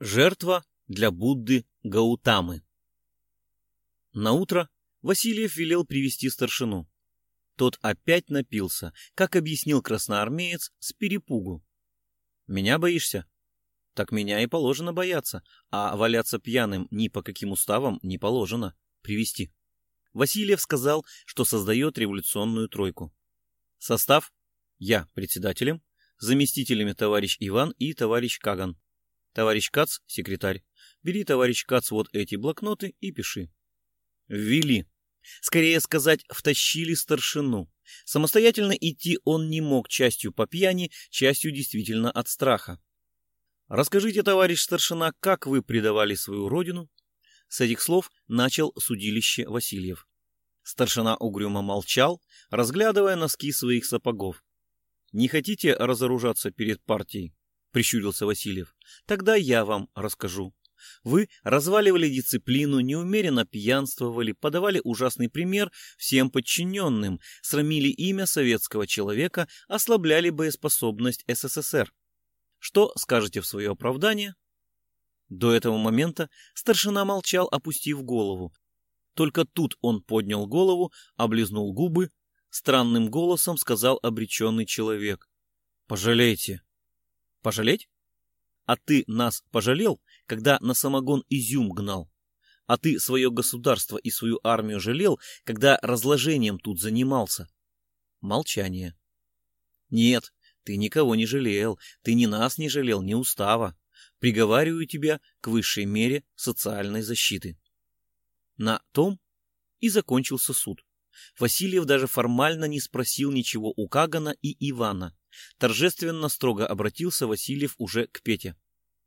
Жертва для Будды Гаутамы. На утро Васильев велел привести старшину. Тот опять напился, как объяснил красноармеец, с перепугу. «Меня боишься?» «Так меня и положено бояться, а валяться пьяным ни по каким уставам не положено. Привести. Васильев сказал, что создает революционную тройку. Состав – я председателем, заместителями товарищ Иван и товарищ Каган. Товарищ Кац, секретарь, бери, товарищ Кац, вот эти блокноты и пиши. Ввели. Скорее сказать, втащили старшину. Самостоятельно идти он не мог частью по пьяни, частью действительно от страха. Расскажите, товарищ старшина, как вы предавали свою родину? С этих слов начал судилище Васильев. Старшина угрюмо молчал, разглядывая носки своих сапогов. Не хотите разоружаться перед партией? — прищурился Васильев. «Тогда я вам расскажу. Вы разваливали дисциплину, неумеренно пьянствовали, подавали ужасный пример всем подчиненным, срамили имя советского человека, ослабляли боеспособность СССР. Что скажете в свое оправдание?» До этого момента старшина молчал, опустив голову. Только тут он поднял голову, облизнул губы, странным голосом сказал обреченный человек. «Пожалейте, Пожалеть? А ты нас пожалел, когда на самогон изюм гнал? А ты свое государство и свою армию жалел, когда разложением тут занимался? Молчание. Нет, ты никого не жалел, ты ни нас не жалел, ни устава. Приговариваю тебя к высшей мере социальной защиты. На том и закончился суд. Васильев даже формально не спросил ничего у Кагана и Ивана. Торжественно строго обратился Васильев уже к Пете.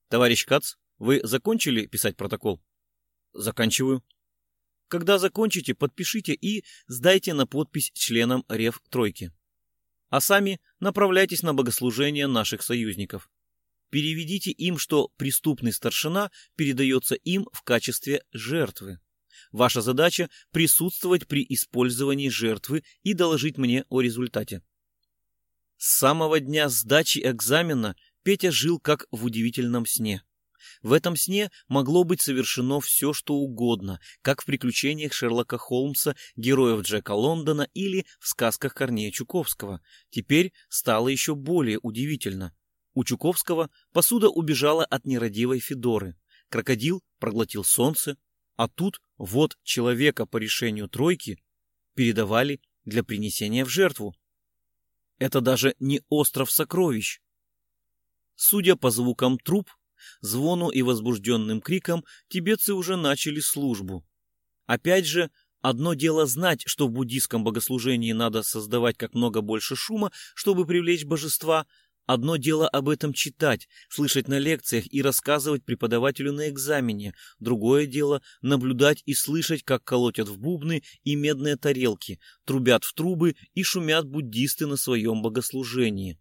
«Товарищ Кац, вы закончили писать протокол?» «Заканчиваю». «Когда закончите, подпишите и сдайте на подпись членам Рев Тройки. А сами направляйтесь на богослужение наших союзников. Переведите им, что преступный старшина передается им в качестве жертвы. Ваша задача – присутствовать при использовании жертвы и доложить мне о результате. С самого дня сдачи экзамена Петя жил как в удивительном сне. В этом сне могло быть совершено все, что угодно, как в приключениях Шерлока Холмса, героев Джека Лондона или в сказках Корнея Чуковского. Теперь стало еще более удивительно. У Чуковского посуда убежала от нерадивой Федоры. Крокодил проглотил солнце, а тут вот человека по решению тройки передавали для принесения в жертву. Это даже не остров сокровищ. Судя по звукам труп, звону и возбужденным крикам, тибетцы уже начали службу. Опять же, одно дело знать, что в буддийском богослужении надо создавать как много больше шума, чтобы привлечь божества, Одно дело об этом читать, слышать на лекциях и рассказывать преподавателю на экзамене. Другое дело наблюдать и слышать, как колотят в бубны и медные тарелки, трубят в трубы и шумят буддисты на своем богослужении.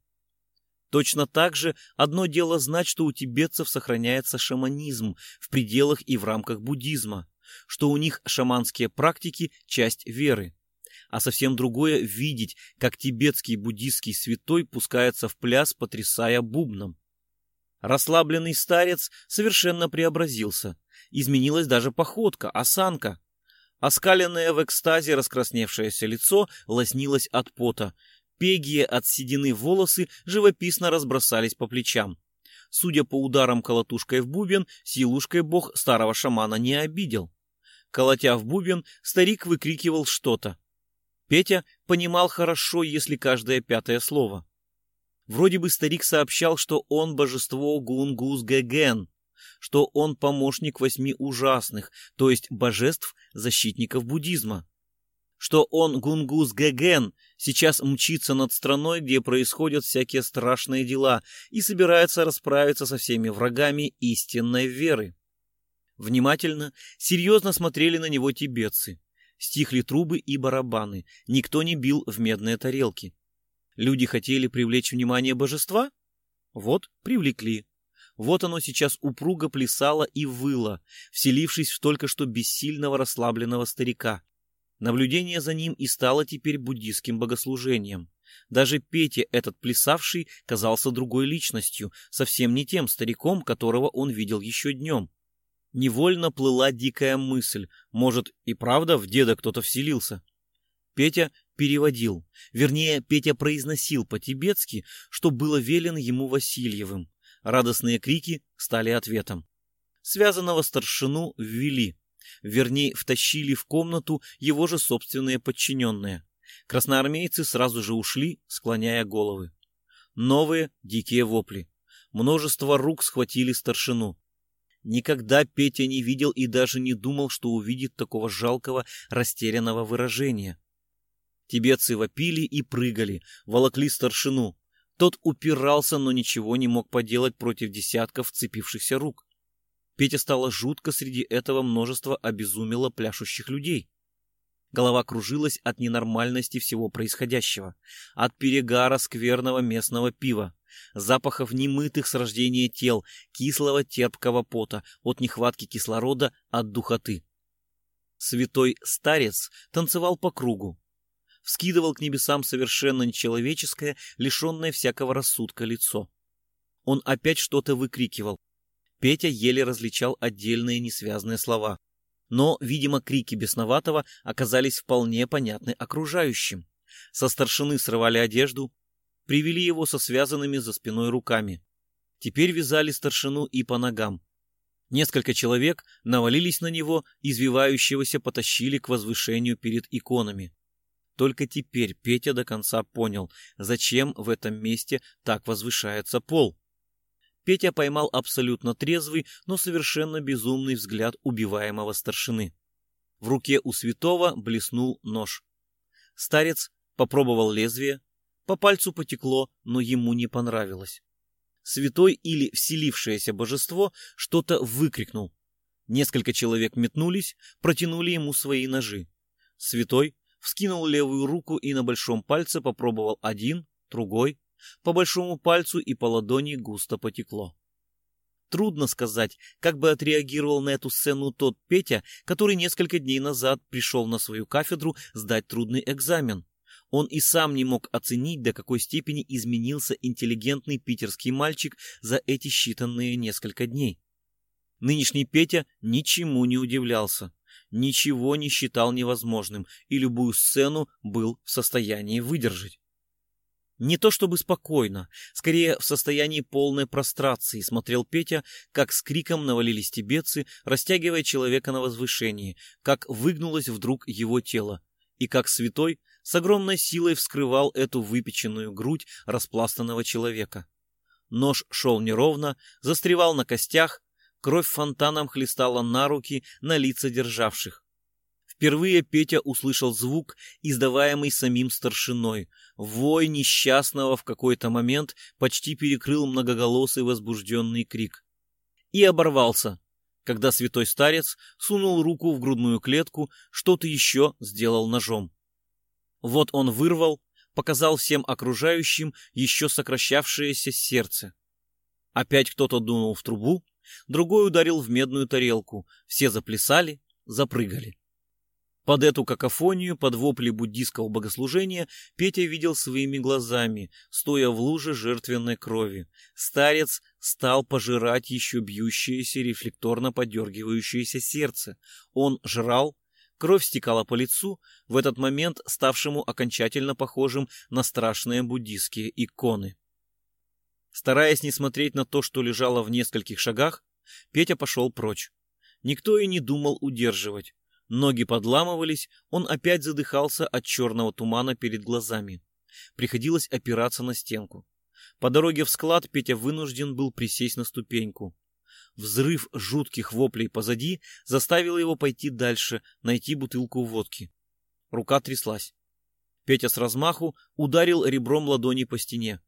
Точно так же одно дело знать, что у тибетцев сохраняется шаманизм в пределах и в рамках буддизма, что у них шаманские практики – часть веры а совсем другое — видеть, как тибетский буддийский святой пускается в пляс, потрясая бубном. Расслабленный старец совершенно преобразился. Изменилась даже походка, осанка. Оскаленное в экстазе раскрасневшееся лицо лоснилось от пота. Пегие от седины волосы живописно разбросались по плечам. Судя по ударам колотушкой в бубен, силушкой бог старого шамана не обидел. Колотя в бубен, старик выкрикивал что-то. Петя понимал хорошо, если каждое пятое слово. Вроде бы старик сообщал, что он божество Гунгус-Геген, что он помощник восьми ужасных, то есть божеств, защитников буддизма. Что он Гунгус-Геген сейчас мчится над страной, где происходят всякие страшные дела, и собирается расправиться со всеми врагами истинной веры. Внимательно, серьезно смотрели на него тибетцы. Стихли трубы и барабаны, никто не бил в медные тарелки. Люди хотели привлечь внимание божества? Вот, привлекли. Вот оно сейчас упруго плясало и выло, вселившись в только что бессильного расслабленного старика. Наблюдение за ним и стало теперь буддийским богослужением. Даже Петя, этот плясавший, казался другой личностью, совсем не тем стариком, которого он видел еще днем. Невольно плыла дикая мысль, может и правда в деда кто-то вселился. Петя переводил, вернее, Петя произносил по-тибетски, что было велено ему Васильевым. Радостные крики стали ответом. Связанного старшину ввели, вернее, втащили в комнату его же собственные подчиненные. Красноармейцы сразу же ушли, склоняя головы. Новые дикие вопли. Множество рук схватили старшину. Никогда Петя не видел и даже не думал, что увидит такого жалкого, растерянного выражения. Тибетцы вопили и прыгали, волокли старшину. Тот упирался, но ничего не мог поделать против десятков вцепившихся рук. Петя стало жутко среди этого множества обезумело пляшущих людей. Голова кружилась от ненормальности всего происходящего, от перегара скверного местного пива, запахов немытых с рождения тел, кислого терпкого пота, от нехватки кислорода, от духоты. Святой старец танцевал по кругу, вскидывал к небесам совершенно нечеловеческое, лишенное всякого рассудка лицо. Он опять что-то выкрикивал. Петя еле различал отдельные несвязные слова но, видимо, крики бесноватого оказались вполне понятны окружающим. Со старшины срывали одежду, привели его со связанными за спиной руками. Теперь вязали старшину и по ногам. Несколько человек навалились на него, извивающегося потащили к возвышению перед иконами. Только теперь Петя до конца понял, зачем в этом месте так возвышается пол. Петя поймал абсолютно трезвый, но совершенно безумный взгляд убиваемого старшины. В руке у святого блеснул нож. Старец попробовал лезвие, по пальцу потекло, но ему не понравилось. Святой или вселившееся божество что-то выкрикнул. Несколько человек метнулись, протянули ему свои ножи. Святой вскинул левую руку и на большом пальце попробовал один, другой, по большому пальцу и по ладони густо потекло. Трудно сказать, как бы отреагировал на эту сцену тот Петя, который несколько дней назад пришел на свою кафедру сдать трудный экзамен. Он и сам не мог оценить, до какой степени изменился интеллигентный питерский мальчик за эти считанные несколько дней. Нынешний Петя ничему не удивлялся, ничего не считал невозможным и любую сцену был в состоянии выдержать. Не то чтобы спокойно, скорее в состоянии полной прострации смотрел Петя, как с криком навалились тибетцы, растягивая человека на возвышении, как выгнулось вдруг его тело, и как святой с огромной силой вскрывал эту выпеченную грудь распластанного человека. Нож шел неровно, застревал на костях, кровь фонтаном хлестала на руки, на лица державших. Впервые Петя услышал звук, издаваемый самим старшиной. Вой несчастного в какой-то момент почти перекрыл многоголосый возбужденный крик. И оборвался, когда святой старец сунул руку в грудную клетку, что-то еще сделал ножом. Вот он вырвал, показал всем окружающим еще сокращавшееся сердце. Опять кто-то дунул в трубу, другой ударил в медную тарелку, все заплясали, запрыгали. Под эту какофонию, под вопли буддийского богослужения, Петя видел своими глазами, стоя в луже жертвенной крови. Старец стал пожирать еще бьющееся, рефлекторно подергивающееся сердце. Он жрал, кровь стекала по лицу, в этот момент ставшему окончательно похожим на страшные буддийские иконы. Стараясь не смотреть на то, что лежало в нескольких шагах, Петя пошел прочь. Никто и не думал удерживать. Ноги подламывались, он опять задыхался от черного тумана перед глазами. Приходилось опираться на стенку. По дороге в склад Петя вынужден был присесть на ступеньку. Взрыв жутких воплей позади заставил его пойти дальше, найти бутылку водки. Рука тряслась. Петя с размаху ударил ребром ладони по стене.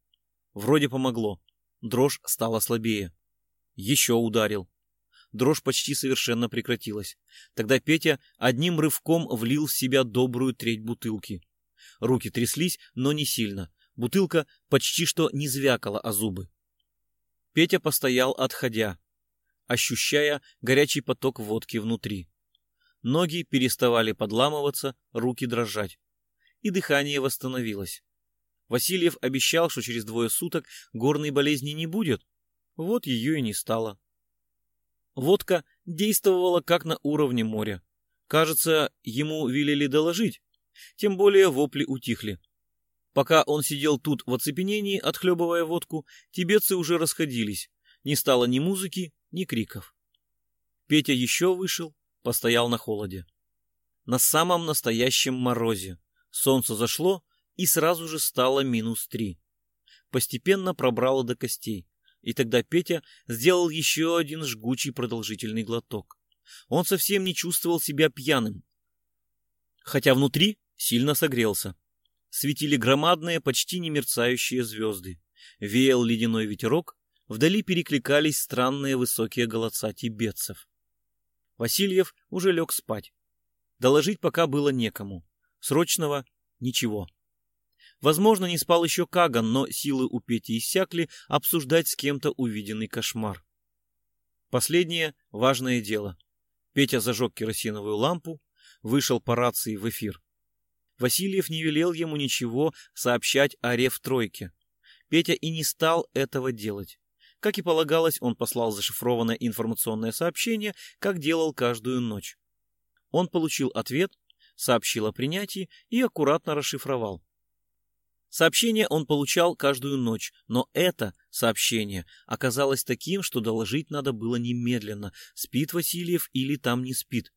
Вроде помогло. Дрожь стала слабее. Еще ударил дрожь почти совершенно прекратилась. Тогда Петя одним рывком влил в себя добрую треть бутылки. Руки тряслись, но не сильно. Бутылка почти что не звякала о зубы. Петя постоял, отходя, ощущая горячий поток водки внутри. Ноги переставали подламываться, руки дрожать. И дыхание восстановилось. Васильев обещал, что через двое суток горной болезни не будет. Вот ее и не стало. Водка действовала как на уровне моря. Кажется, ему велели доложить. Тем более вопли утихли. Пока он сидел тут в оцепенении, отхлебывая водку, тибетцы уже расходились. Не стало ни музыки, ни криков. Петя еще вышел, постоял на холоде. На самом настоящем морозе. Солнце зашло, и сразу же стало минус три. Постепенно пробрало до костей. И тогда Петя сделал еще один жгучий продолжительный глоток. Он совсем не чувствовал себя пьяным. Хотя внутри сильно согрелся. Светили громадные, почти не мерцающие звезды. Веял ледяной ветерок, вдали перекликались странные высокие голоса тибетцев. Васильев уже лег спать. Доложить пока было некому. Срочного — ничего. Возможно, не спал еще Каган, но силы у Пети иссякли обсуждать с кем-то увиденный кошмар. Последнее — важное дело. Петя зажег керосиновую лампу, вышел по рации в эфир. Васильев не велел ему ничего сообщать о рев-тройке. Петя и не стал этого делать. Как и полагалось, он послал зашифрованное информационное сообщение, как делал каждую ночь. Он получил ответ, сообщил о принятии и аккуратно расшифровал. Сообщение он получал каждую ночь, но это сообщение оказалось таким, что доложить надо было немедленно, спит Васильев или там не спит.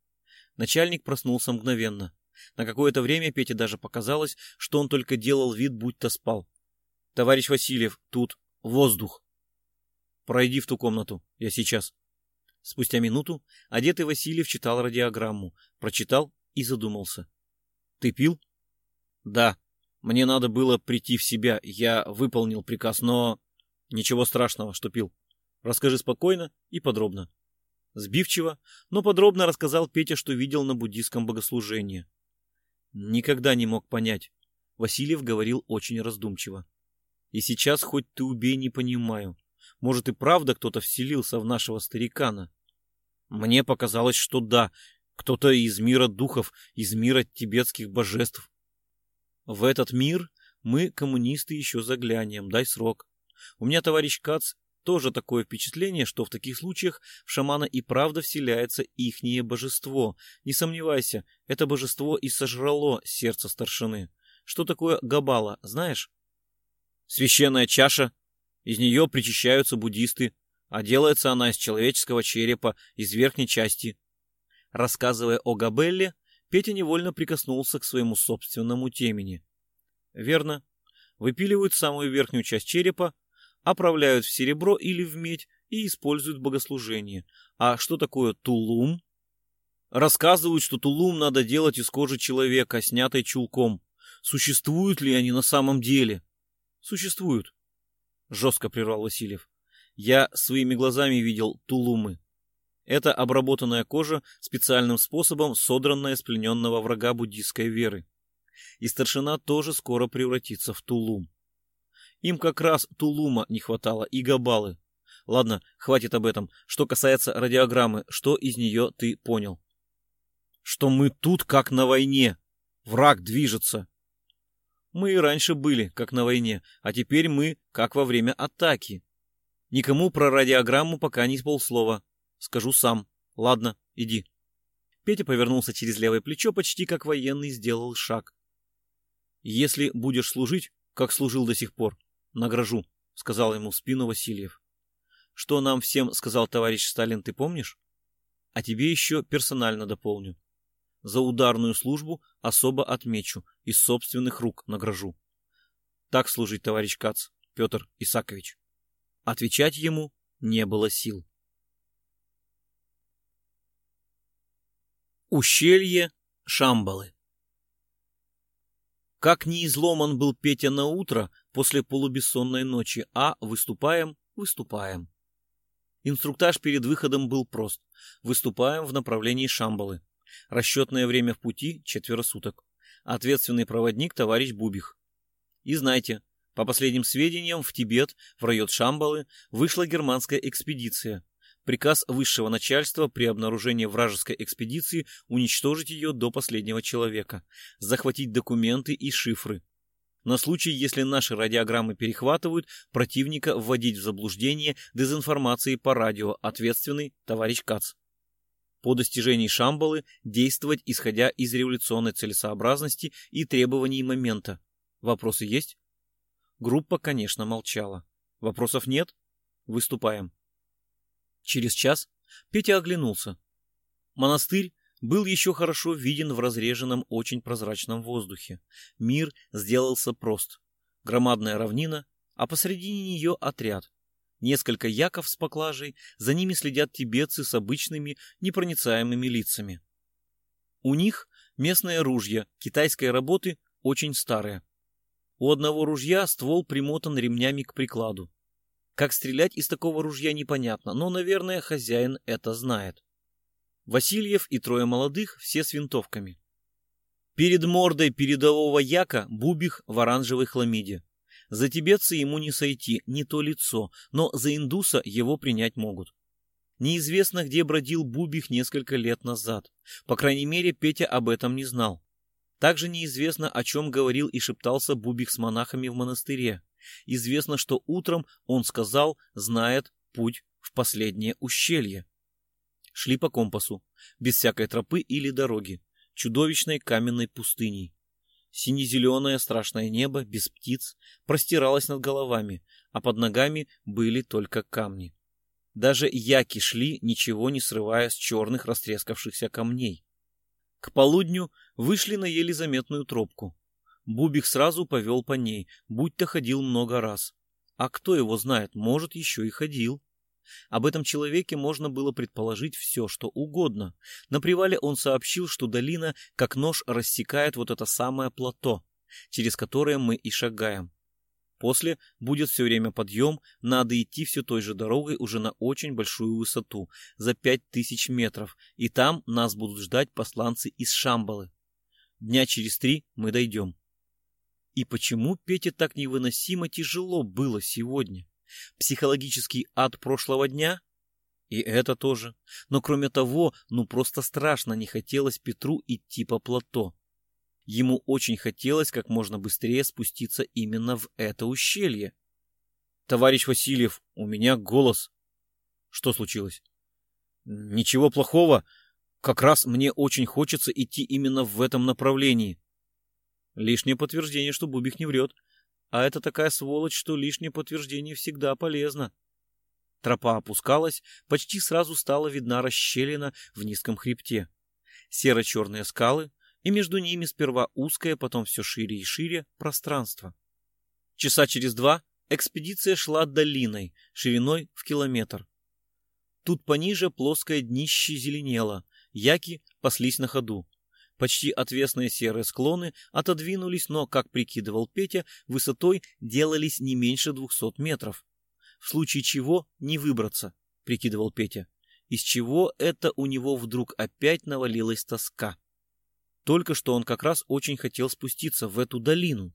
Начальник проснулся мгновенно. На какое-то время Пете даже показалось, что он только делал вид, будто спал. «Товарищ Васильев, тут воздух!» «Пройди в ту комнату, я сейчас». Спустя минуту одетый Васильев читал радиограмму, прочитал и задумался. «Ты пил?» «Да», мне надо было прийти в себя, я выполнил приказ, но... Ничего страшного, что пил. Расскажи спокойно и подробно. Сбивчиво, но подробно рассказал Петя, что видел на буддийском богослужении. Никогда не мог понять. Васильев говорил очень раздумчиво. И сейчас, хоть ты убей, не понимаю. Может и правда кто-то вселился в нашего старикана? Мне показалось, что да, кто-то из мира духов, из мира тибетских божеств. В этот мир мы, коммунисты, еще заглянем, дай срок. У меня, товарищ Кац, тоже такое впечатление, что в таких случаях в шамана и правда вселяется ихнее божество. Не сомневайся, это божество и сожрало сердце старшины. Что такое габала, знаешь? Священная чаша. Из нее причащаются буддисты, а делается она из человеческого черепа, из верхней части. Рассказывая о Габелле, Петя невольно прикоснулся к своему собственному темени. Верно. Выпиливают самую верхнюю часть черепа, оправляют в серебро или в медь и используют в богослужении. А что такое тулум? Рассказывают, что тулум надо делать из кожи человека, снятой чулком. Существуют ли они на самом деле? Существуют. Жестко прервал Васильев. Я своими глазами видел тулумы. Это обработанная кожа специальным способом, содранная с плененного врага буддийской веры. И старшина тоже скоро превратится в Тулум. Им как раз Тулума не хватало и Габалы. Ладно, хватит об этом. Что касается радиограммы, что из нее ты понял? Что мы тут как на войне. Враг движется. Мы и раньше были как на войне, а теперь мы как во время атаки. Никому про радиограмму пока не полслова. Скажу сам. Ладно, иди. Петя повернулся через левое плечо, почти как военный сделал шаг. Если будешь служить, как служил до сих пор, награжу, сказал ему в спину Васильев. Что нам всем сказал товарищ Сталин, ты помнишь? А тебе еще персонально дополню. За ударную службу особо отмечу, из собственных рук награжу. Так служить, товарищ Кац, Петр Исакович. Отвечать ему не было сил. Ущелье Шамбалы Как не изломан был Петя на утро после полубессонной ночи, а выступаем, выступаем. Инструктаж перед выходом был прост. Выступаем в направлении Шамбалы. Расчетное время в пути – четверо суток. Ответственный проводник – товарищ Бубих. И знайте, по последним сведениям, в Тибет, в район Шамбалы, вышла германская экспедиция – Приказ высшего начальства при обнаружении вражеской экспедиции уничтожить ее до последнего человека, захватить документы и шифры. На случай, если наши радиограммы перехватывают, противника вводить в заблуждение дезинформацией по радио, ответственный товарищ Кац. По достижении Шамбалы действовать, исходя из революционной целесообразности и требований момента. Вопросы есть? Группа, конечно, молчала. Вопросов нет? Выступаем. Через час Петя оглянулся. Монастырь был еще хорошо виден в разреженном очень прозрачном воздухе. Мир сделался прост. Громадная равнина, а посредине нее отряд. Несколько яков с поклажей, за ними следят тибетцы с обычными непроницаемыми лицами. У них местное ружья китайской работы очень старое. У одного ружья ствол примотан ремнями к прикладу. Как стрелять из такого ружья непонятно, но, наверное, хозяин это знает. Васильев и трое молодых, все с винтовками. Перед мордой передового яка Бубих в оранжевой хламиде. За тибетца ему не сойти, не то лицо, но за индуса его принять могут. Неизвестно, где бродил Бубих несколько лет назад. По крайней мере, Петя об этом не знал. Также неизвестно, о чем говорил и шептался Бубих с монахами в монастыре. Известно, что утром он сказал, знает путь в последнее ущелье шли по компасу, без всякой тропы или дороги, чудовищной каменной пустыней. Сине-зеленое страшное небо, без птиц, простиралось над головами, а под ногами были только камни. Даже яки шли, ничего не срывая с черных растрескавшихся камней. К полудню вышли на еле заметную тропку. Бубик сразу повел по ней, будь-то ходил много раз. А кто его знает, может, еще и ходил. Об этом человеке можно было предположить все, что угодно. На привале он сообщил, что долина как нож рассекает вот это самое плато, через которое мы и шагаем. После будет все время подъем, надо идти все той же дорогой уже на очень большую высоту, за пять тысяч метров, и там нас будут ждать посланцы из Шамбалы. Дня через три мы дойдем. И почему Пете так невыносимо тяжело было сегодня? Психологический ад прошлого дня? И это тоже. Но кроме того, ну просто страшно не хотелось Петру идти по плато. Ему очень хотелось как можно быстрее спуститься именно в это ущелье. «Товарищ Васильев, у меня голос». «Что случилось?» «Ничего плохого. Как раз мне очень хочется идти именно в этом направлении». Лишнее подтверждение, что Бубик не врет. А это такая сволочь, что лишнее подтверждение всегда полезно. Тропа опускалась, почти сразу стала видна расщелина в низком хребте. Серо-черные скалы, и между ними сперва узкое, потом все шире и шире пространство. Часа через два экспедиция шла долиной, шириной в километр. Тут пониже плоское днище зеленело, яки паслись на ходу. Почти отвесные серые склоны отодвинулись, но, как прикидывал Петя, высотой делались не меньше двухсот метров. В случае чего не выбраться, прикидывал Петя. Из чего это у него вдруг опять навалилась тоска. Только что он как раз очень хотел спуститься в эту долину.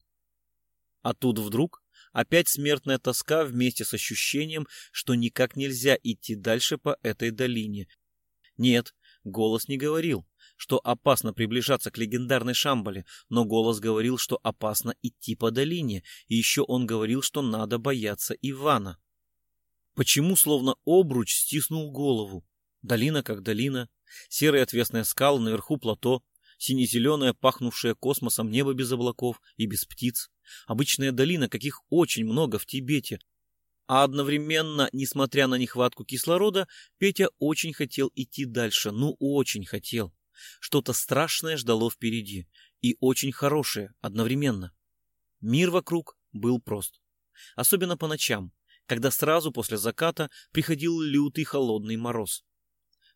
А тут вдруг опять смертная тоска вместе с ощущением, что никак нельзя идти дальше по этой долине. Нет, голос не говорил что опасно приближаться к легендарной Шамбале, но голос говорил, что опасно идти по долине, и еще он говорил, что надо бояться Ивана. Почему словно обруч стиснул голову? Долина как долина, серые отвесные скалы наверху плато, сине-зеленое, пахнувшее космосом небо без облаков и без птиц, обычная долина, каких очень много в Тибете, а одновременно, несмотря на нехватку кислорода, Петя очень хотел идти дальше, ну очень хотел. Что-то страшное ждало впереди, и очень хорошее одновременно. Мир вокруг был прост. Особенно по ночам, когда сразу после заката приходил лютый холодный мороз.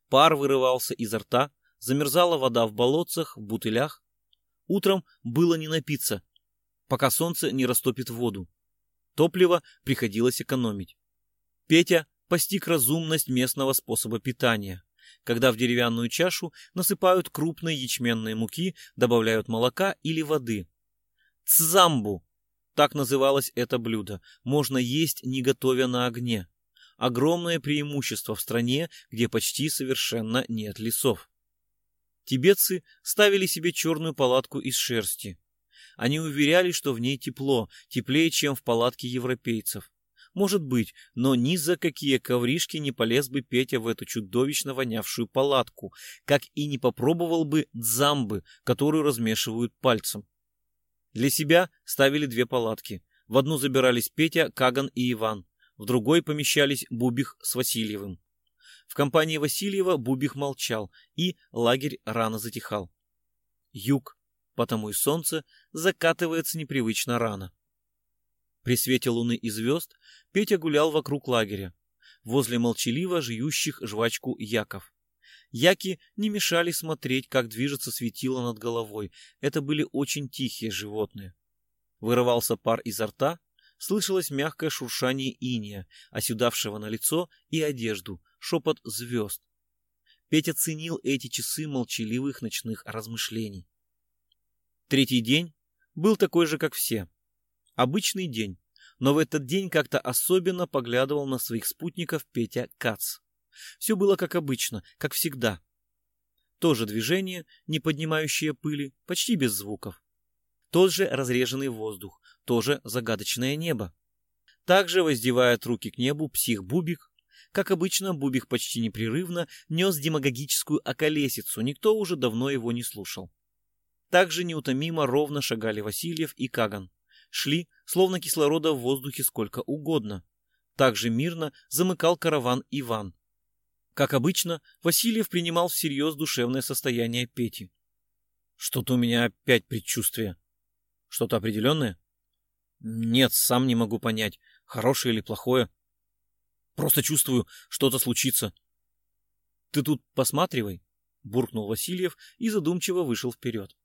Пар вырывался изо рта, замерзала вода в болотцах, в бутылях. Утром было не напиться, пока солнце не растопит воду. Топливо приходилось экономить. Петя постиг разумность местного способа питания когда в деревянную чашу насыпают крупные ячменные муки, добавляют молока или воды. Цзамбу – так называлось это блюдо, можно есть, не готовя на огне. Огромное преимущество в стране, где почти совершенно нет лесов. Тибетцы ставили себе черную палатку из шерсти. Они уверяли, что в ней тепло, теплее, чем в палатке европейцев. Может быть, но ни за какие ковришки не полез бы Петя в эту чудовищно вонявшую палатку, как и не попробовал бы дзамбы, которую размешивают пальцем. Для себя ставили две палатки. В одну забирались Петя, Каган и Иван, в другой помещались Бубих с Васильевым. В компании Васильева Бубих молчал, и лагерь рано затихал. Юг, потому и солнце закатывается непривычно рано. При свете луны и звезд Петя гулял вокруг лагеря, возле молчаливо жующих жвачку яков. Яки не мешали смотреть, как движется светило над головой. Это были очень тихие животные. Вырывался пар изо рта, слышалось мягкое шуршание иния, оседавшего на лицо и одежду, шепот звезд. Петя ценил эти часы молчаливых ночных размышлений. Третий день был такой же, как все. Обычный день, но в этот день как-то особенно поглядывал на своих спутников Петя Кац. Все было как обычно, как всегда. То же движение, не поднимающее пыли, почти без звуков. Тот же разреженный воздух, тоже загадочное небо. Также, воздевая руки к небу, псих-бубик, как обычно, Бубик почти непрерывно нес демагогическую околесицу, никто уже давно его не слушал. Также неутомимо ровно шагали Васильев и Каган шли, словно кислорода в воздухе сколько угодно. Также мирно замыкал караван Иван. Как обычно, Васильев принимал всерьез душевное состояние Пети. Что-то у меня опять предчувствие. Что-то определенное? Нет, сам не могу понять, хорошее или плохое. Просто чувствую, что-то случится. Ты тут посматривай, буркнул Васильев и задумчиво вышел вперед.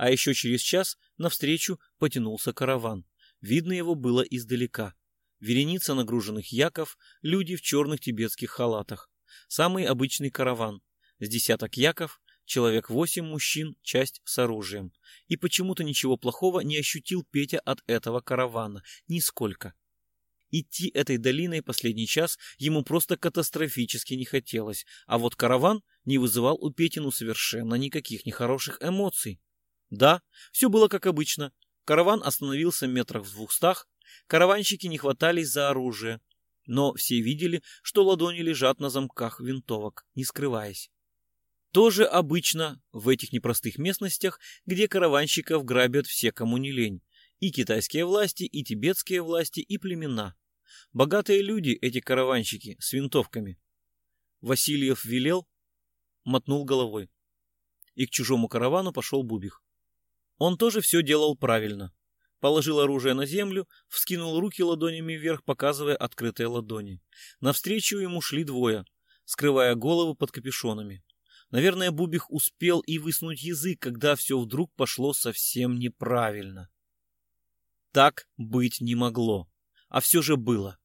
А еще через час навстречу потянулся караван. Видно его было издалека. Вереница нагруженных яков, люди в черных тибетских халатах. Самый обычный караван. С десяток яков, человек восемь мужчин, часть с оружием. И почему-то ничего плохого не ощутил Петя от этого каравана. Нисколько. Идти этой долиной последний час ему просто катастрофически не хотелось, а вот караван не вызывал у Петину совершенно никаких нехороших эмоций. Да, все было как обычно. Караван остановился метрах в двухстах, караванщики не хватались за оружие, но все видели, что ладони лежат на замках винтовок, не скрываясь. Тоже обычно в этих непростых местностях, где караванщиков грабят все, кому не лень. И китайские власти, и тибетские власти, и племена. Богатые люди, эти караванщики, с винтовками. Васильев велел, мотнул головой. И к чужому каравану пошел Бубих. Он тоже все делал правильно. Положил оружие на землю, вскинул руки ладонями вверх, показывая открытые ладони. Навстречу ему шли двое, скрывая головы под капюшонами. Наверное, Бубих успел и высунуть язык, когда все вдруг пошло совсем неправильно. Так быть не могло. А все же было.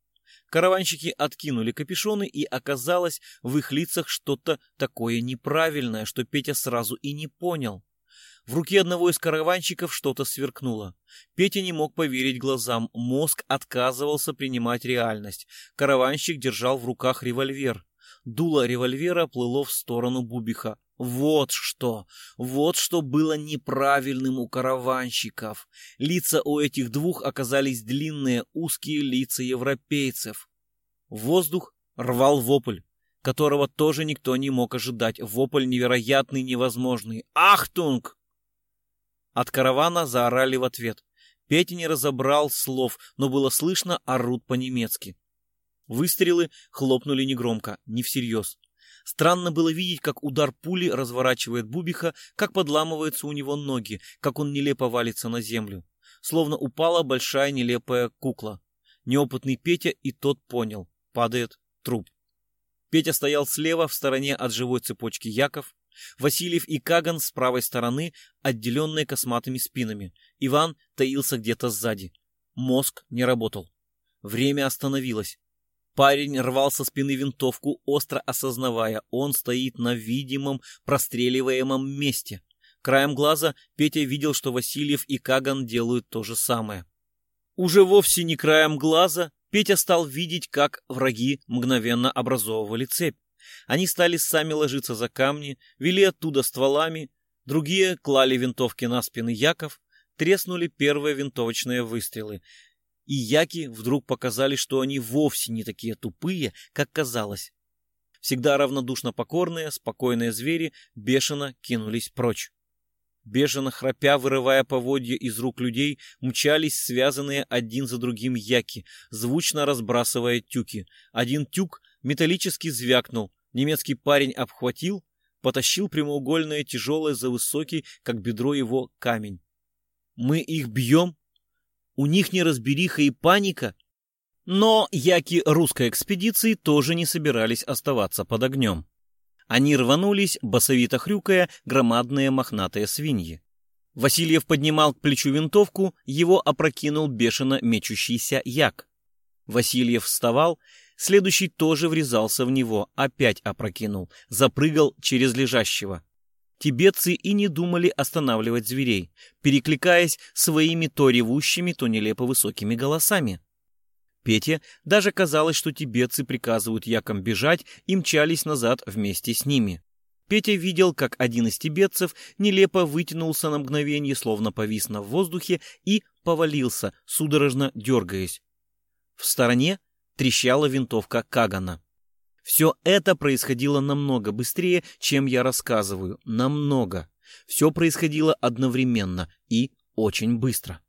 Караванщики откинули капюшоны, и оказалось в их лицах что-то такое неправильное, что Петя сразу и не понял. В руке одного из караванщиков что-то сверкнуло. Петя не мог поверить глазам. Мозг отказывался принимать реальность. Караванщик держал в руках револьвер. Дуло револьвера плыло в сторону Бубиха. Вот что! Вот что было неправильным у караванщиков. Лица у этих двух оказались длинные, узкие лица европейцев. Воздух рвал вопль которого тоже никто не мог ожидать. Вопль невероятный, невозможный. «Achtung!» От каравана заорали в ответ. Петя не разобрал слов, но было слышно, орут по-немецки. Выстрелы хлопнули негромко, не всерьез. Странно было видеть, как удар пули разворачивает Бубиха, как подламываются у него ноги, как он нелепо валится на землю. Словно упала большая нелепая кукла. Неопытный Петя и тот понял. Падает труп. Петя стоял слева, в стороне от живой цепочки Яков. Васильев и Каган с правой стороны, отделенные косматыми спинами. Иван таился где-то сзади. Мозг не работал. Время остановилось. Парень рвал со спины винтовку, остро осознавая, он стоит на видимом, простреливаемом месте. Краем глаза Петя видел, что Васильев и Каган делают то же самое. Уже вовсе не краем глаза Петя стал видеть, как враги мгновенно образовывали цепь. Они стали сами ложиться за камни, вели оттуда стволами, другие клали винтовки на спины Яков, треснули первые винтовочные выстрелы, и яки вдруг показали, что они вовсе не такие тупые, как казалось. Всегда равнодушно покорные, спокойные звери бешено кинулись прочь. Бешено храпя, вырывая поводья из рук людей, мчались связанные один за другим яки, звучно разбрасывая тюки. Один тюк металлически звякнул, немецкий парень обхватил, потащил прямоугольное тяжелое за высокий, как бедро его, камень. «Мы их бьем? У них неразбериха и паника?» Но яки русской экспедиции тоже не собирались оставаться под огнем. Они рванулись, басовито хрюкая, громадные мохнатые свиньи. Васильев поднимал к плечу винтовку, его опрокинул бешено мечущийся як. Васильев вставал, следующий тоже врезался в него, опять опрокинул, запрыгал через лежащего. Тибетцы и не думали останавливать зверей, перекликаясь своими то ревущими, то нелепо высокими голосами. Пете даже казалось, что тибетцы приказывают якам бежать и мчались назад вместе с ними. Петя видел, как один из тибетцев нелепо вытянулся на мгновение, словно повис на воздухе, и повалился, судорожно дергаясь. В стороне трещала винтовка Кагана. Все это происходило намного быстрее, чем я рассказываю. Намного. Все происходило одновременно и очень быстро.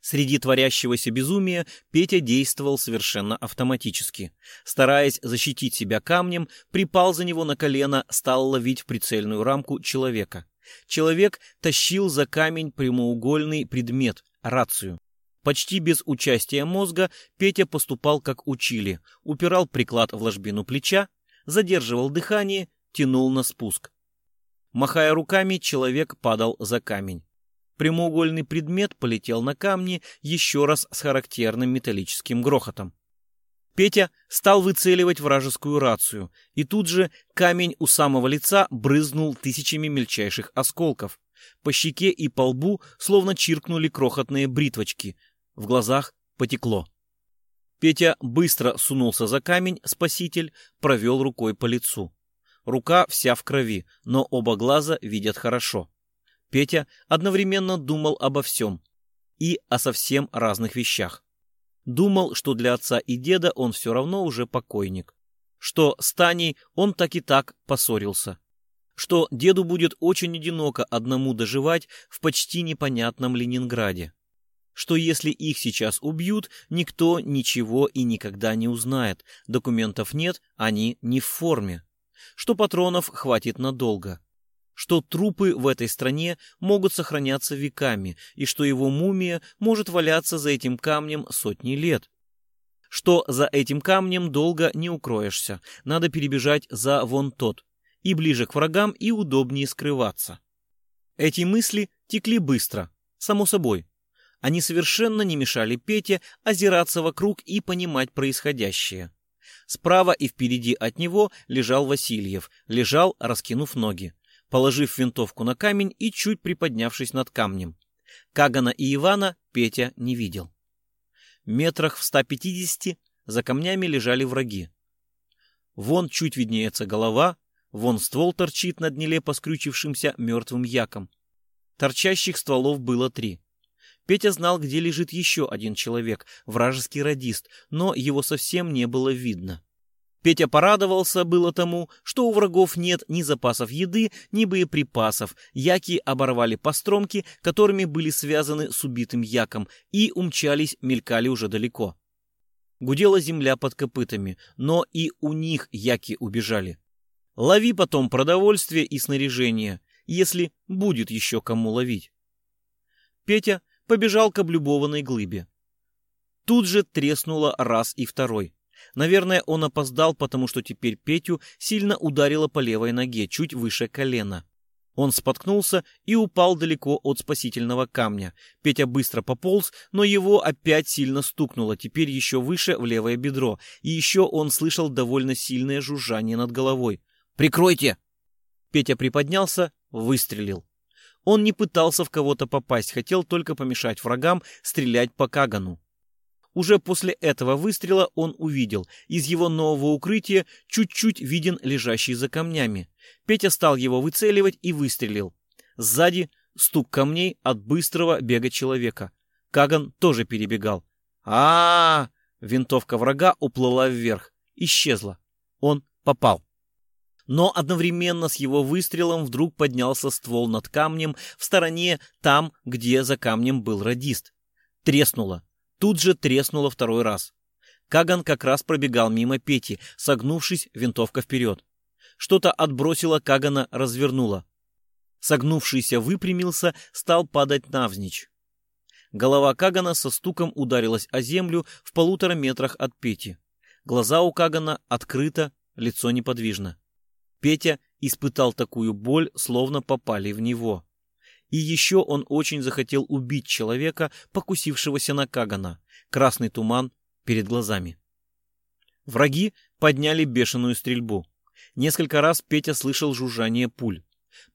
Среди творящегося безумия Петя действовал совершенно автоматически. Стараясь защитить себя камнем, припал за него на колено, стал ловить в прицельную рамку человека. Человек тащил за камень прямоугольный предмет — рацию. Почти без участия мозга Петя поступал как учили, упирал приклад в ложбину плеча, задерживал дыхание, тянул на спуск. Махая руками, человек падал за камень. Прямоугольный предмет полетел на камни еще раз с характерным металлическим грохотом. Петя стал выцеливать вражескую рацию, и тут же камень у самого лица брызнул тысячами мельчайших осколков. По щеке и по лбу словно чиркнули крохотные бритвочки. В глазах потекло. Петя быстро сунулся за камень, спаситель провел рукой по лицу. Рука вся в крови, но оба глаза видят хорошо. Петя одновременно думал обо всем и о совсем разных вещах. Думал, что для отца и деда он все равно уже покойник, что с Таней он так и так поссорился, что деду будет очень одиноко одному доживать в почти непонятном Ленинграде, что если их сейчас убьют, никто ничего и никогда не узнает, документов нет, они не в форме, что патронов хватит надолго, что трупы в этой стране могут сохраняться веками и что его мумия может валяться за этим камнем сотни лет. Что за этим камнем долго не укроешься, надо перебежать за вон тот, и ближе к врагам, и удобнее скрываться. Эти мысли текли быстро, само собой. Они совершенно не мешали Пете озираться вокруг и понимать происходящее. Справа и впереди от него лежал Васильев, лежал, раскинув ноги положив винтовку на камень и чуть приподнявшись над камнем. Кагана и Ивана Петя не видел. Метрах в 150 за камнями лежали враги. Вон чуть виднеется голова, вон ствол торчит над нелепо скрючившимся мертвым яком. Торчащих стволов было три. Петя знал, где лежит еще один человек, вражеский радист, но его совсем не было видно. Петя порадовался было тому, что у врагов нет ни запасов еды, ни боеприпасов. Яки оборвали постромки, которыми были связаны с убитым яком, и умчались, мелькали уже далеко. Гудела земля под копытами, но и у них яки убежали. Лови потом продовольствие и снаряжение, если будет еще кому ловить. Петя побежал к облюбованной глыбе. Тут же треснуло раз и второй. Наверное, он опоздал, потому что теперь Петю сильно ударило по левой ноге, чуть выше колена. Он споткнулся и упал далеко от спасительного камня. Петя быстро пополз, но его опять сильно стукнуло, теперь еще выше в левое бедро. И еще он слышал довольно сильное жужжание над головой. «Прикройте!» Петя приподнялся, выстрелил. Он не пытался в кого-то попасть, хотел только помешать врагам стрелять по Кагану. Уже после этого выстрела он увидел, из его нового укрытия чуть-чуть виден лежащий за камнями. Петя стал его выцеливать и выстрелил. Сзади стук камней от быстрого бега человека. Каган тоже перебегал. а, -а, -а Винтовка врага уплыла вверх, исчезла. Он попал. Но одновременно с его выстрелом вдруг поднялся ствол над камнем в стороне, там, где за камнем был радист. Треснуло. Тут же треснуло второй раз. Каган как раз пробегал мимо Пети, согнувшись, винтовка вперед. Что-то отбросило Кагана, развернуло. Согнувшийся выпрямился, стал падать навзничь. Голова Кагана со стуком ударилась о землю в полутора метрах от Пети. Глаза у Кагана открыто, лицо неподвижно. Петя испытал такую боль, словно попали в него. И еще он очень захотел убить человека, покусившегося на Кагана. Красный туман перед глазами. Враги подняли бешеную стрельбу. Несколько раз Петя слышал жужжание пуль.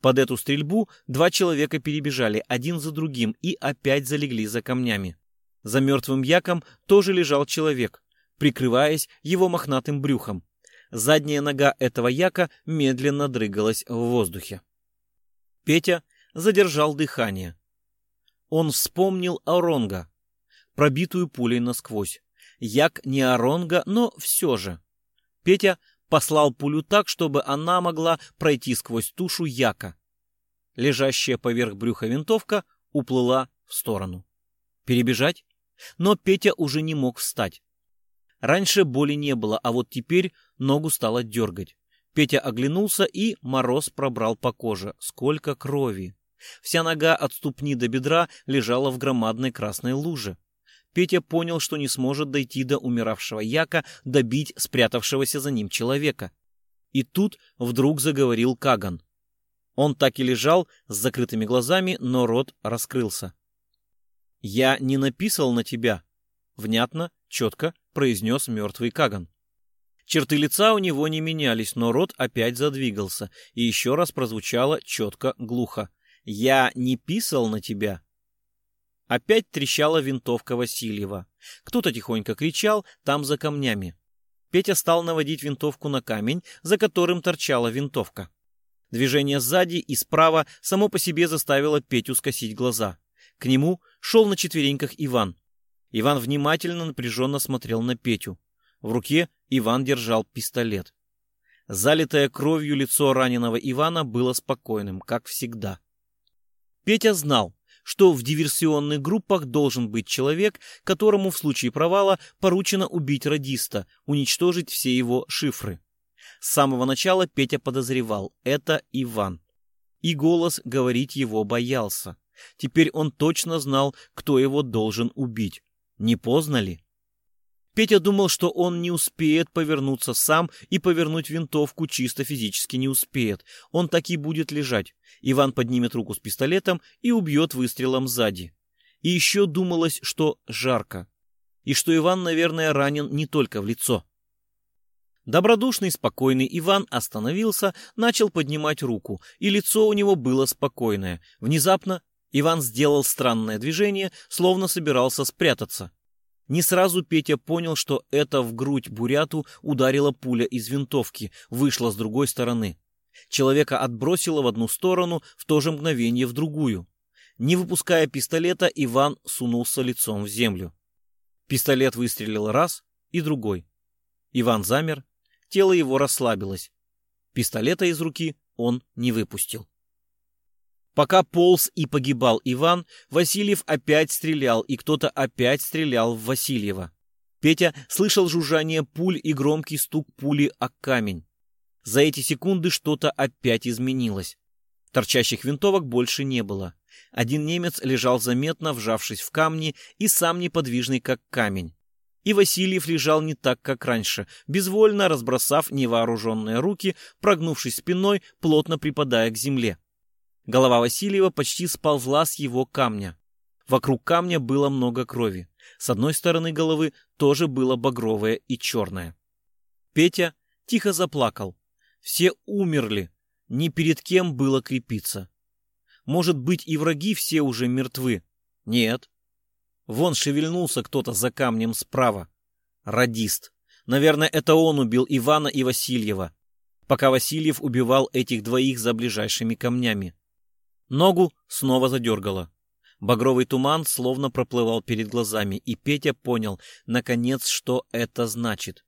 Под эту стрельбу два человека перебежали один за другим и опять залегли за камнями. За мертвым яком тоже лежал человек, прикрываясь его мохнатым брюхом. Задняя нога этого яка медленно дрыгалась в воздухе. Петя задержал дыхание. Он вспомнил Оронга, пробитую пулей насквозь. Як не Оронга, но все же. Петя послал пулю так, чтобы она могла пройти сквозь тушу яка. Лежащая поверх брюха винтовка уплыла в сторону. Перебежать? Но Петя уже не мог встать. Раньше боли не было, а вот теперь ногу стало дергать. Петя оглянулся, и мороз пробрал по коже. Сколько крови! Вся нога от ступни до бедра лежала в громадной красной луже. Петя понял, что не сможет дойти до умиравшего Яка, добить спрятавшегося за ним человека. И тут вдруг заговорил Каган. Он так и лежал с закрытыми глазами, но рот раскрылся. «Я не написал на тебя», — внятно, четко произнес мертвый Каган. Черты лица у него не менялись, но рот опять задвигался, и еще раз прозвучало четко, глухо. «Я не писал на тебя». Опять трещала винтовка Васильева. Кто-то тихонько кричал там за камнями. Петя стал наводить винтовку на камень, за которым торчала винтовка. Движение сзади и справа само по себе заставило Петю скосить глаза. К нему шел на четвереньках Иван. Иван внимательно напряженно смотрел на Петю. В руке Иван держал пистолет. Залитое кровью лицо раненого Ивана было спокойным, как всегда. Петя знал, что в диверсионных группах должен быть человек, которому в случае провала поручено убить радиста, уничтожить все его шифры. С самого начала Петя подозревал – это Иван. И голос говорить его боялся. Теперь он точно знал, кто его должен убить. Не поздно ли? Петя думал, что он не успеет повернуться сам и повернуть винтовку чисто физически не успеет. Он так и будет лежать. Иван поднимет руку с пистолетом и убьет выстрелом сзади. И еще думалось, что жарко. И что Иван, наверное, ранен не только в лицо. Добродушный, спокойный Иван остановился, начал поднимать руку, и лицо у него было спокойное. Внезапно Иван сделал странное движение, словно собирался спрятаться. Не сразу Петя понял, что это в грудь Буряту ударила пуля из винтовки, вышла с другой стороны. Человека отбросило в одну сторону, в то же мгновение в другую. Не выпуская пистолета, Иван сунулся лицом в землю. Пистолет выстрелил раз и другой. Иван замер, тело его расслабилось. Пистолета из руки он не выпустил. Пока полз и погибал Иван, Васильев опять стрелял, и кто-то опять стрелял в Васильева. Петя слышал жужжание пуль и громкий стук пули о камень. За эти секунды что-то опять изменилось. Торчащих винтовок больше не было. Один немец лежал заметно, вжавшись в камни, и сам неподвижный, как камень. И Васильев лежал не так, как раньше, безвольно разбросав невооруженные руки, прогнувшись спиной, плотно припадая к земле. Голова Васильева почти сползла с его камня. Вокруг камня было много крови. С одной стороны головы тоже было багровое и черное. Петя тихо заплакал. Все умерли. Ни перед кем было крепиться. Может быть, и враги все уже мертвы? Нет. Вон шевельнулся кто-то за камнем справа. Радист. Наверное, это он убил Ивана и Васильева, пока Васильев убивал этих двоих за ближайшими камнями. Ногу снова задергало. Багровый туман словно проплывал перед глазами, и Петя понял, наконец, что это значит.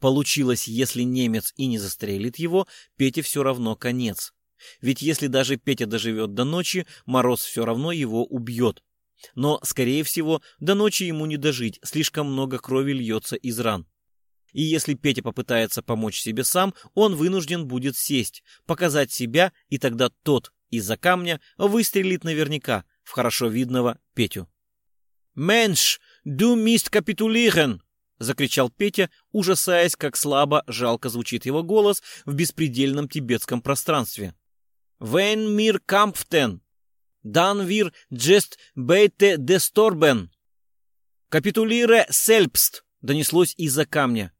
Получилось, если немец и не застрелит его, Пете все равно конец. Ведь если даже Петя доживет до ночи, Мороз все равно его убьет. Но, скорее всего, до ночи ему не дожить, слишком много крови льется из ран. И если Петя попытается помочь себе сам, он вынужден будет сесть, показать себя, и тогда тот, из-за камня выстрелит наверняка в хорошо видного Петю. «Менш, du mist капитулирен!» — закричал Петя, ужасаясь, как слабо, жалко звучит его голос в беспредельном тибетском пространстве. «Wenn mir kampften, dann wir just beite destorben!» «Капитулире сельпст!» — донеслось из-за камня.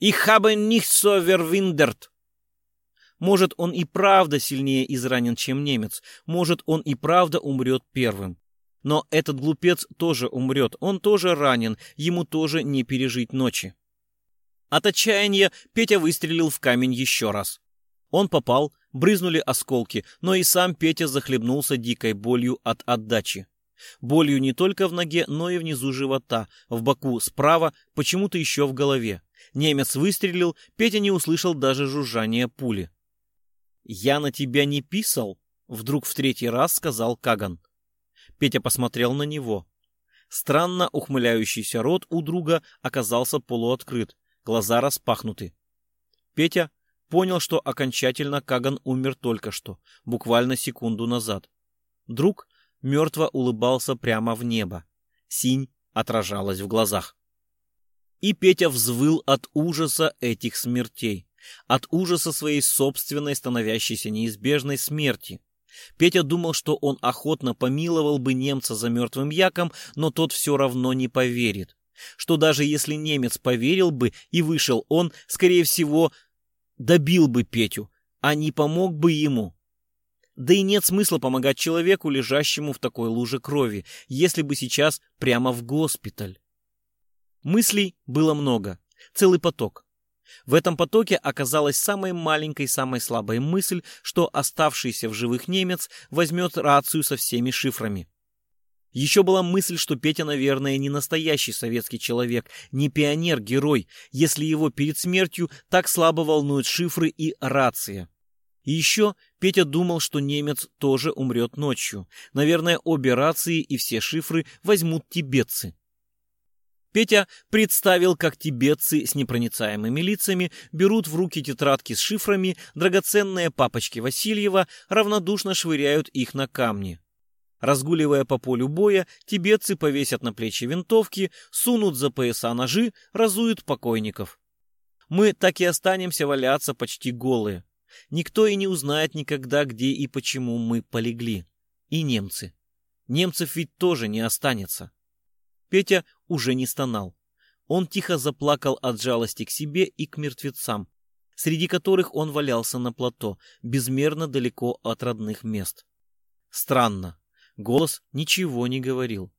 «Ich habe nicht so verwindert!» Может, он и правда сильнее изранен, чем немец. Может, он и правда умрет первым. Но этот глупец тоже умрет. Он тоже ранен. Ему тоже не пережить ночи. От отчаяния Петя выстрелил в камень еще раз. Он попал, брызнули осколки, но и сам Петя захлебнулся дикой болью от отдачи. Болью не только в ноге, но и внизу живота, в боку справа, почему-то еще в голове. Немец выстрелил, Петя не услышал даже жужжания пули. «Я на тебя не писал?» — вдруг в третий раз сказал Каган. Петя посмотрел на него. Странно ухмыляющийся рот у друга оказался полуоткрыт, глаза распахнуты. Петя понял, что окончательно Каган умер только что, буквально секунду назад. Друг мертво улыбался прямо в небо. Синь отражалась в глазах. И Петя взвыл от ужаса этих смертей от ужаса своей собственной становящейся неизбежной смерти. Петя думал, что он охотно помиловал бы немца за мертвым яком, но тот все равно не поверит. Что даже если немец поверил бы и вышел, он, скорее всего, добил бы Петю, а не помог бы ему. Да и нет смысла помогать человеку, лежащему в такой луже крови, если бы сейчас прямо в госпиталь. Мыслей было много, целый поток. В этом потоке оказалась самой маленькой, самой слабой мысль, что оставшийся в живых немец возьмет рацию со всеми шифрами. Еще была мысль, что Петя, наверное, не настоящий советский человек, не пионер-герой, если его перед смертью так слабо волнуют шифры и рация. И еще Петя думал, что немец тоже умрет ночью. Наверное, обе рации и все шифры возьмут тибетцы. Петя представил, как тибетцы с непроницаемыми лицами берут в руки тетрадки с шифрами, драгоценные папочки Васильева равнодушно швыряют их на камни. Разгуливая по полю боя, тибетцы повесят на плечи винтовки, сунут за пояса ножи, разуют покойников. Мы так и останемся валяться почти голые. Никто и не узнает никогда, где и почему мы полегли. И немцы. Немцев ведь тоже не останется. Петя уже не стонал. Он тихо заплакал от жалости к себе и к мертвецам, среди которых он валялся на плато, безмерно далеко от родных мест. Странно. Голос ничего не говорил.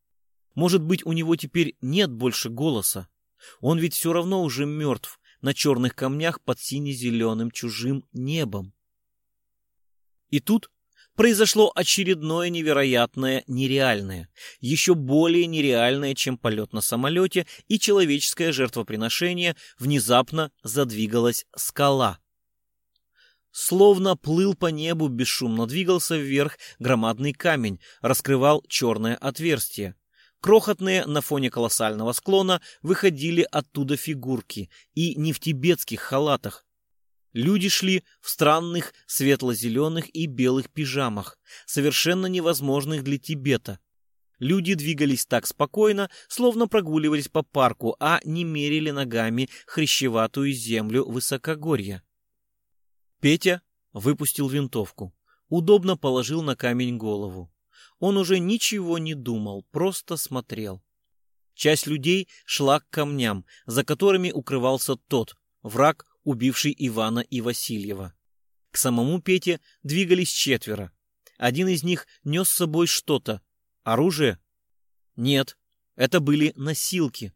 Может быть, у него теперь нет больше голоса? Он ведь все равно уже мертв на черных камнях под сине-зеленым чужим небом. И тут произошло очередное невероятное нереальное, еще более нереальное, чем полет на самолете и человеческое жертвоприношение, внезапно задвигалась скала. Словно плыл по небу, бесшумно двигался вверх громадный камень, раскрывал черное отверстие. Крохотные на фоне колоссального склона выходили оттуда фигурки, и не в тибетских халатах, Люди шли в странных светло-зеленых и белых пижамах, совершенно невозможных для Тибета. Люди двигались так спокойно, словно прогуливались по парку, а не мерили ногами хрящеватую землю высокогорья. Петя выпустил винтовку, удобно положил на камень голову. Он уже ничего не думал, просто смотрел. Часть людей шла к камням, за которыми укрывался тот, враг, убивший Ивана и Васильева. К самому Пете двигались четверо. Один из них нес с собой что-то. Оружие? Нет, это были носилки.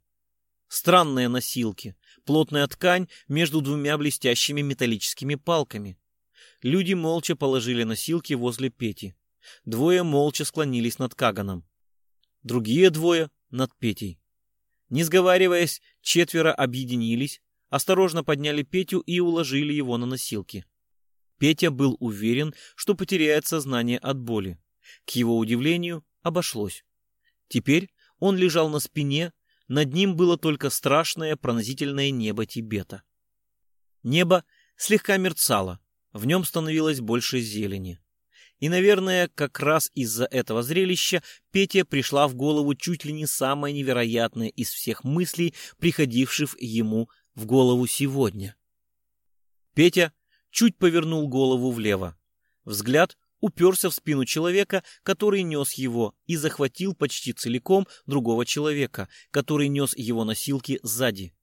Странные носилки. Плотная ткань между двумя блестящими металлическими палками. Люди молча положили носилки возле Пети. Двое молча склонились над Каганом. Другие двое — над Петей. Не сговариваясь, четверо объединились, осторожно подняли Петю и уложили его на носилки. Петя был уверен, что потеряет сознание от боли. К его удивлению, обошлось. Теперь он лежал на спине, над ним было только страшное пронзительное небо Тибета. Небо слегка мерцало, в нем становилось больше зелени. И, наверное, как раз из-за этого зрелища Пете пришла в голову чуть ли не самая невероятная из всех мыслей, приходивших ему в голову сегодня. Петя чуть повернул голову влево. Взгляд уперся в спину человека, который нес его, и захватил почти целиком другого человека, который нес его носилки сзади.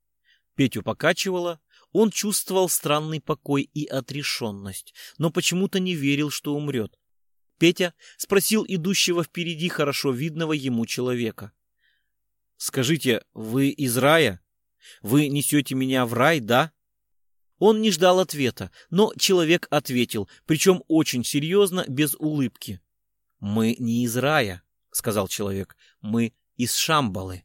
Петю покачивало, он чувствовал странный покой и отрешенность, но почему-то не верил, что умрет. Петя спросил идущего впереди хорошо видного ему человека. «Скажите, вы из рая? Вы несете меня в рай, да?» Он не ждал ответа, но человек ответил, причем очень серьезно, без улыбки. «Мы не из рая», — сказал человек, — «мы из Шамбалы».